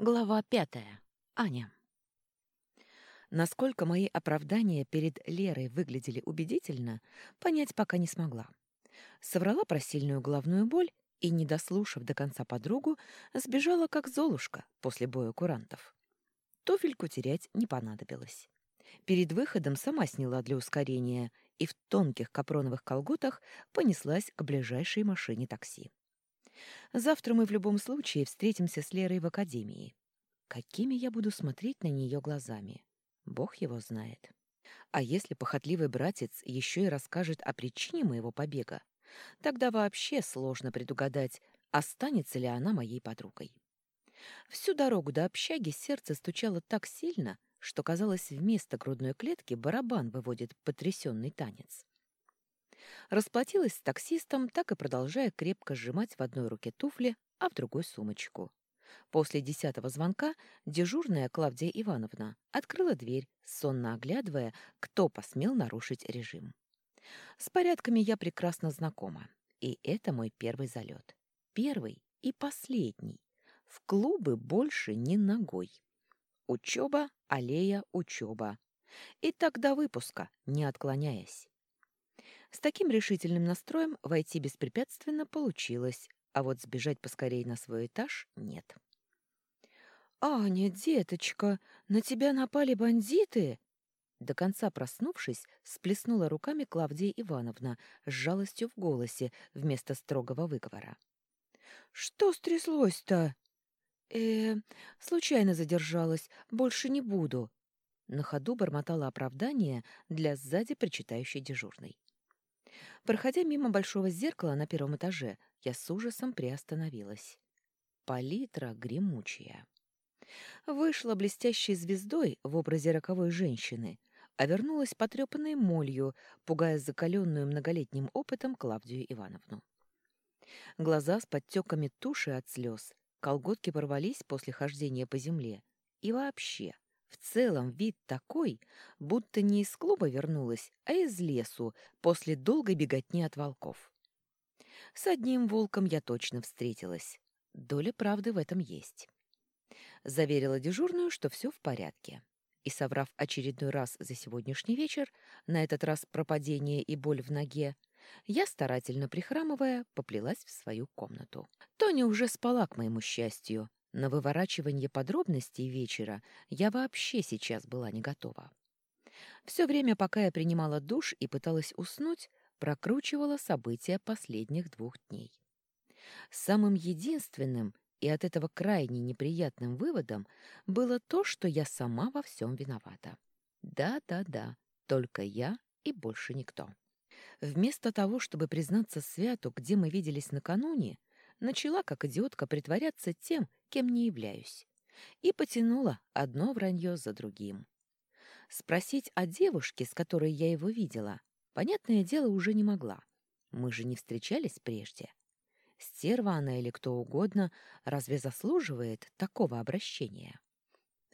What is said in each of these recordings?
Глава пятая. Аня. Насколько мои оправдания перед Лерой выглядели убедительно, понять пока не смогла. Соврала про сильную головную боль и, не дослушав до конца подругу, сбежала как золушка после боя курантов. Туфельку терять не понадобилось. Перед выходом сама сняла для ускорения и в тонких капроновых колготах понеслась к ближайшей машине такси. Завтра мы в любом случае встретимся с Лерой в академии. Какими я буду смотреть на нее глазами? Бог его знает. А если похотливый братец еще и расскажет о причине моего побега, тогда вообще сложно предугадать, останется ли она моей подругой. Всю дорогу до общаги сердце стучало так сильно, что, казалось, вместо грудной клетки барабан выводит потрясенный танец. Расплатилась с таксистом, так и продолжая крепко сжимать в одной руке туфли, а в другой сумочку. После десятого звонка дежурная Клавдия Ивановна открыла дверь, сонно оглядывая, кто посмел нарушить режим. С порядками я прекрасно знакома, и это мой первый залет. Первый и последний. В клубы больше ни ногой. Учеба, аллея, учеба. И так до выпуска, не отклоняясь. С таким решительным настроем войти беспрепятственно получилось, а вот сбежать поскорей на свой этаж нет. «Аня, деточка, на тебя напали бандиты?» До конца проснувшись, сплеснула руками Клавдия Ивановна с жалостью в голосе вместо строгого выговора. «Что стряслось-то?» э случайно задержалась, больше не буду». На ходу бормотала оправдание для сзади причитающей дежурной. Проходя мимо большого зеркала на первом этаже, я с ужасом приостановилась. Палитра гремучая. Вышла блестящей звездой в образе роковой женщины, а вернулась потрепанной молью, пугая закаленную многолетним опытом Клавдию Ивановну. Глаза с подтеками туши от слез, колготки порвались после хождения по земле. И вообще, в целом вид такой, будто не из клуба вернулась, а из лесу после долгой беготни от волков. С одним волком я точно встретилась. Доля правды в этом есть. Заверила дежурную, что все в порядке. И, соврав очередной раз за сегодняшний вечер, на этот раз про падение и боль в ноге, я, старательно прихрамывая, поплелась в свою комнату. Тоня уже спала, к моему счастью, на выворачивание подробностей вечера я вообще сейчас была не готова. Все время, пока я принимала душ и пыталась уснуть, прокручивала события последних двух дней. Самым единственным и от этого крайне неприятным выводом было то, что я сама во всем виновата. Да-да-да, только я и больше никто. Вместо того, чтобы признаться Святу, где мы виделись накануне, начала, как идиотка, притворяться тем, кем не являюсь, и потянула одно вранье за другим. Спросить о девушке, с которой я его видела, понятное дело, уже не могла. Мы же не встречались прежде. Стерва она или кто угодно разве заслуживает такого обращения?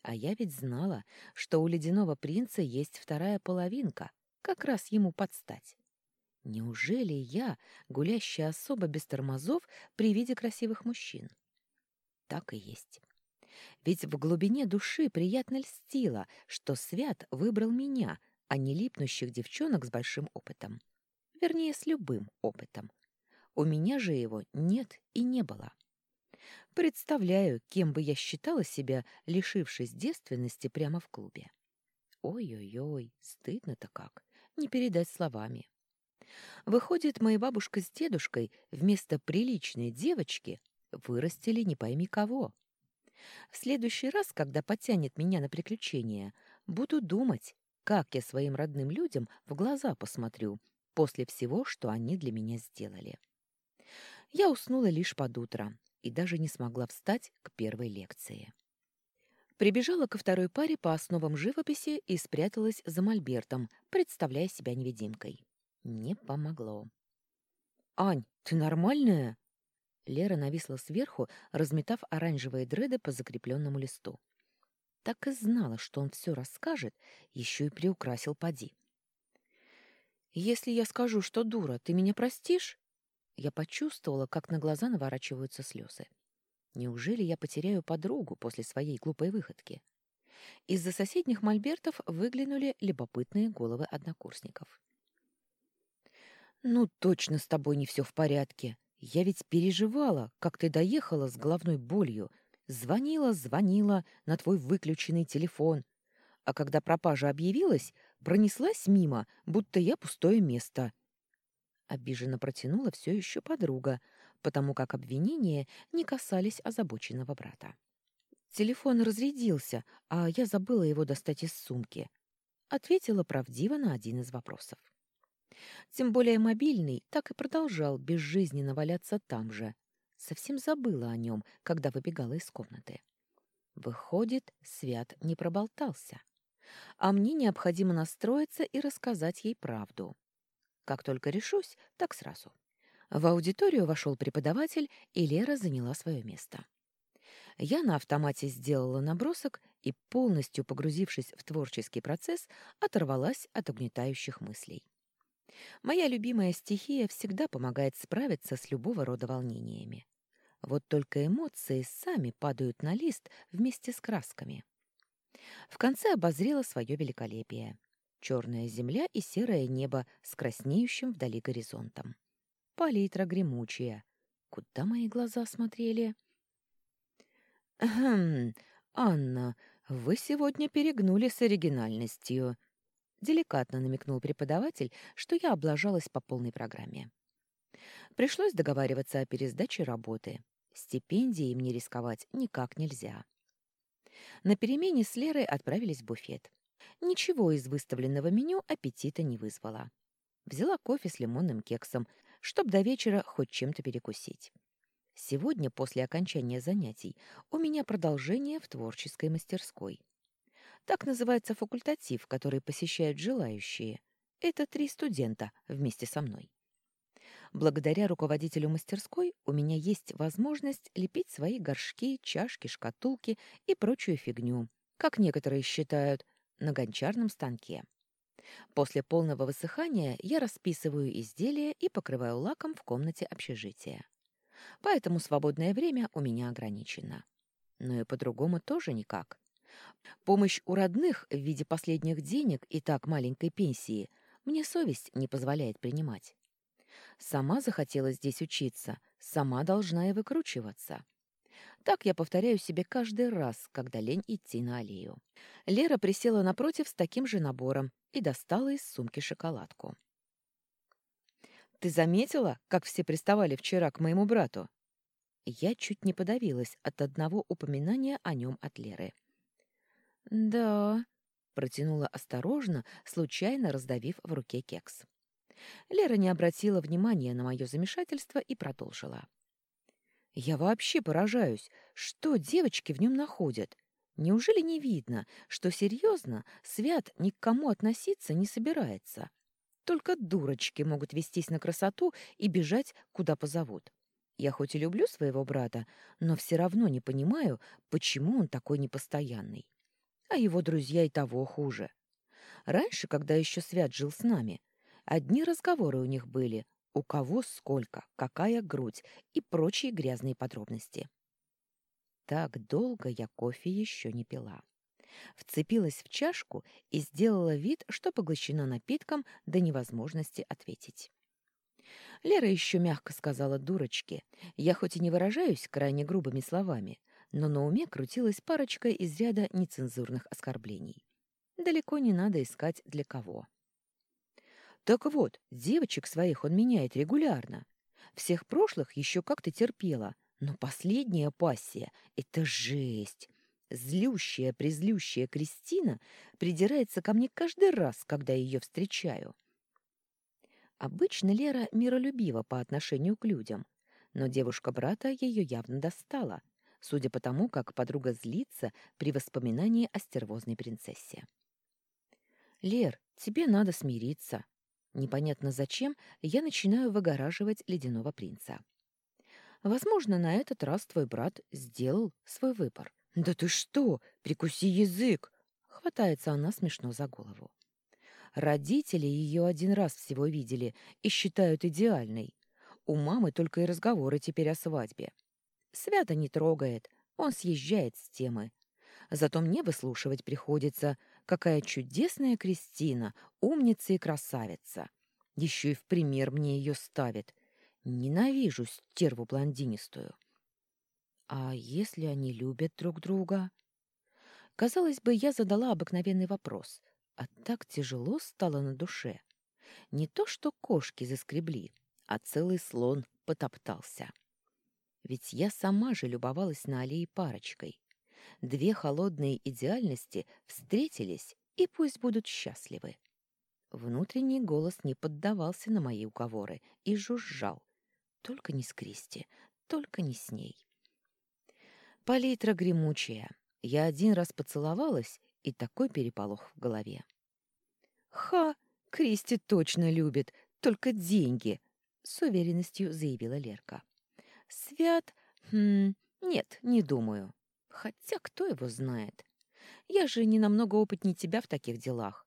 А я ведь знала, что у ледяного принца есть вторая половинка, как раз ему подстать. Неужели я, гулящая особо без тормозов при виде красивых мужчин? Так и есть. Ведь в глубине души приятно льстило, что Свят выбрал меня, а не липнущих девчонок с большим опытом. Вернее, с любым опытом. У меня же его нет и не было. Представляю, кем бы я считала себя, лишившись девственности прямо в клубе. Ой-ой-ой, стыдно-то как, не передать словами. Выходит, моя бабушка с дедушкой вместо приличной девочки вырастили не пойми кого. В следующий раз, когда потянет меня на приключения, буду думать, как я своим родным людям в глаза посмотрю после всего, что они для меня сделали. Я уснула лишь под утро и даже не смогла встать к первой лекции. Прибежала ко второй паре по основам живописи и спряталась за мольбертом, представляя себя невидимкой. Не помогло. «Ань, ты нормальная?» Лера нависла сверху, разметав оранжевые дреды по закрепленному листу. Так и знала, что он все расскажет, еще и приукрасил поди. «Если я скажу, что дура, ты меня простишь?» Я почувствовала, как на глаза наворачиваются слезы. Неужели я потеряю подругу после своей глупой выходки? Из-за соседних мольбертов выглянули любопытные головы однокурсников. «Ну, точно с тобой не все в порядке. Я ведь переживала, как ты доехала с головной болью. Звонила, звонила на твой выключенный телефон. А когда пропажа объявилась, пронеслась мимо, будто я пустое место». Обиженно протянула все еще подруга, потому как обвинения не касались озабоченного брата. Телефон разрядился, а я забыла его достать из сумки. Ответила правдиво на один из вопросов. Тем более мобильный так и продолжал безжизненно валяться там же. Совсем забыла о нем, когда выбегала из комнаты. Выходит, Свят не проболтался. А мне необходимо настроиться и рассказать ей правду. Как только решусь, так сразу. В аудиторию вошел преподаватель, и Лера заняла свое место. Я на автомате сделала набросок и, полностью погрузившись в творческий процесс, оторвалась от угнетающих мыслей. Моя любимая стихия всегда помогает справиться с любого рода волнениями. Вот только эмоции сами падают на лист вместе с красками. В конце обозрела свое великолепие. Черная земля и серое небо с краснеющим вдали горизонтом палитра гремучая. Куда мои глаза смотрели? «Хм, Анна, вы сегодня перегнули с оригинальностью», — деликатно намекнул преподаватель, что я облажалась по полной программе. Пришлось договариваться о пересдаче работы. Стипендии мне рисковать никак нельзя. На перемене с Лерой отправились в буфет. Ничего из выставленного меню аппетита не вызвало. Взяла кофе с лимонным кексом, чтобы до вечера хоть чем-то перекусить. Сегодня, после окончания занятий, у меня продолжение в творческой мастерской. Так называется факультатив, который посещают желающие. Это три студента вместе со мной. Благодаря руководителю мастерской у меня есть возможность лепить свои горшки, чашки, шкатулки и прочую фигню, как некоторые считают, на гончарном станке. После полного высыхания я расписываю изделия и покрываю лаком в комнате общежития. Поэтому свободное время у меня ограничено. Но и по-другому тоже никак. Помощь у родных в виде последних денег и так маленькой пенсии мне совесть не позволяет принимать. Сама захотела здесь учиться, сама должна и выкручиваться. Так я повторяю себе каждый раз, когда лень идти на аллею. Лера присела напротив с таким же набором и достала из сумки шоколадку. «Ты заметила, как все приставали вчера к моему брату?» Я чуть не подавилась от одного упоминания о нем от Леры. «Да», — протянула осторожно, случайно раздавив в руке кекс. Лера не обратила внимания на мое замешательство и продолжила. Я вообще поражаюсь, что девочки в нем находят. Неужели не видно, что серьезно Свят ни к кому относиться не собирается? Только дурочки могут вестись на красоту и бежать, куда позовут. Я хоть и люблю своего брата, но все равно не понимаю, почему он такой непостоянный. А его друзья и того хуже. Раньше, когда еще Свят жил с нами, одни разговоры у них были, у кого сколько, какая грудь и прочие грязные подробности. Так долго я кофе еще не пила. Вцепилась в чашку и сделала вид, что поглощена напитком до невозможности ответить. Лера еще мягко сказала дурочке. Я хоть и не выражаюсь крайне грубыми словами, но на уме крутилась парочка из ряда нецензурных оскорблений. Далеко не надо искать для кого. Так вот, девочек своих он меняет регулярно. Всех прошлых еще как-то терпела, но последняя пассия — это жесть. Злющая, презлющая Кристина придирается ко мне каждый раз, когда ее встречаю. Обычно Лера миролюбива по отношению к людям, но девушка брата ее явно достала, судя по тому, как подруга злится при воспоминании о стервозной принцессе. «Лер, тебе надо смириться», Непонятно зачем я начинаю выгораживать ледяного принца. Возможно, на этот раз твой брат сделал свой выбор. «Да ты что? Прикуси язык!» Хватается она смешно за голову. Родители ее один раз всего видели и считают идеальной. У мамы только и разговоры теперь о свадьбе. Свято не трогает, он съезжает с темы. Зато мне выслушивать приходится, какая чудесная Кристина, умница и красавица. Еще и в пример мне ее ставит. Ненавижу стерву блондинистую. А если они любят друг друга? Казалось бы, я задала обыкновенный вопрос, а так тяжело стало на душе. Не то что кошки заскребли, а целый слон потоптался. Ведь я сама же любовалась на аллее парочкой. Две холодные идеальности встретились, и пусть будут счастливы. Внутренний голос не поддавался на мои уговоры и жужжал. Только не с Кристи, только не с ней. Палитра гремучая. Я один раз поцеловалась, и такой переполох в голове. «Ха! Кристи точно любит, только деньги!» — с уверенностью заявила Лерка. «Свят? Хм, нет, не думаю. Хотя кто его знает? Я же не намного опытнее тебя в таких делах.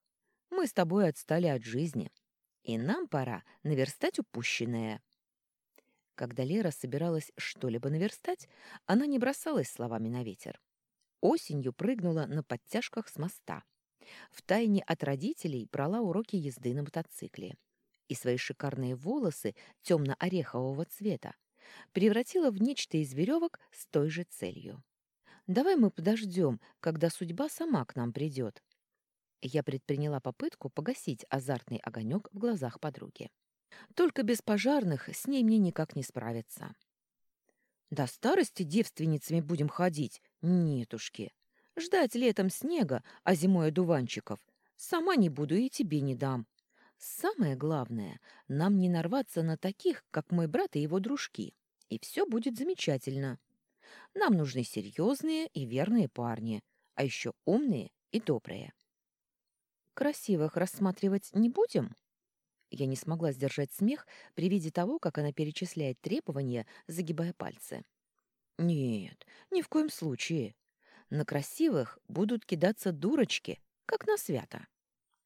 Мы с тобой отстали от жизни, и нам пора наверстать упущенное». Когда Лера собиралась что-либо наверстать, она не бросалась словами на ветер. Осенью прыгнула на подтяжках с моста. Втайне от родителей брала уроки езды на мотоцикле. И свои шикарные волосы темно-орехового цвета превратила в нечто из веревок с той же целью. «Давай мы подождем, когда судьба сама к нам придет». Я предприняла попытку погасить азартный огонек в глазах подруги. Только без пожарных с ней мне никак не справиться. До старости девственницами будем ходить? Нетушки. Ждать летом снега, а зимой одуванчиков. Сама не буду и тебе не дам. Самое главное, нам не нарваться на таких, как мой брат и его дружки. И все будет замечательно. Нам нужны серьезные и верные парни, а еще умные и добрые. Красивых рассматривать не будем? Я не смогла сдержать смех при виде того, как она перечисляет требования, загибая пальцы. «Нет, ни в коем случае. На красивых будут кидаться дурочки, как на свято».